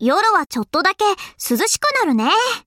夜はちょっとだけ涼しくなるね。